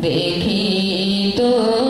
Dekhi to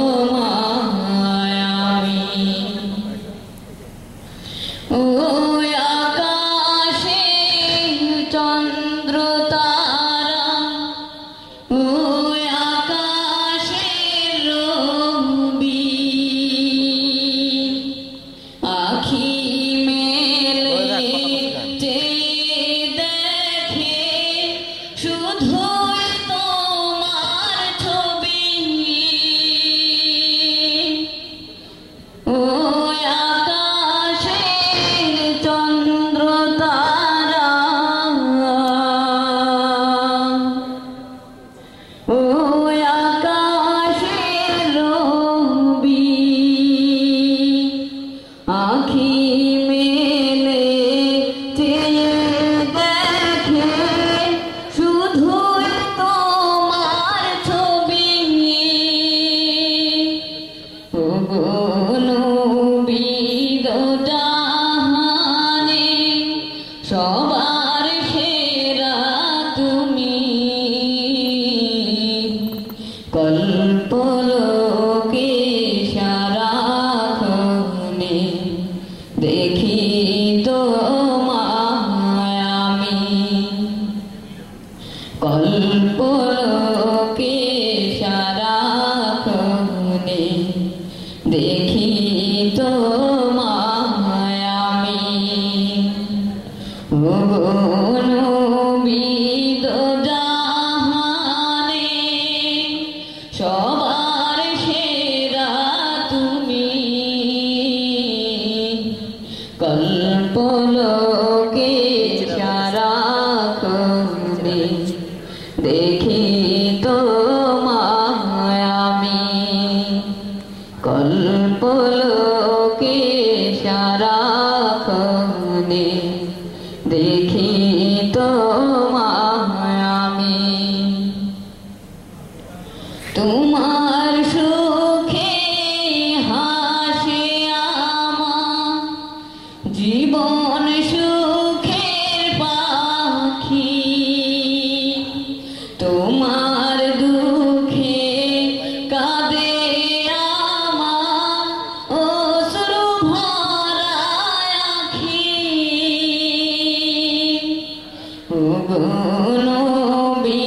que কল্পলোকে সারা দেখি তো আমি। কল্পলোকে সারা দেখি তো মা জীবন সুখের পাখি। তোমার দুঃখে কাঁদে আমার অশ্রু ভরা আখি। ও নবী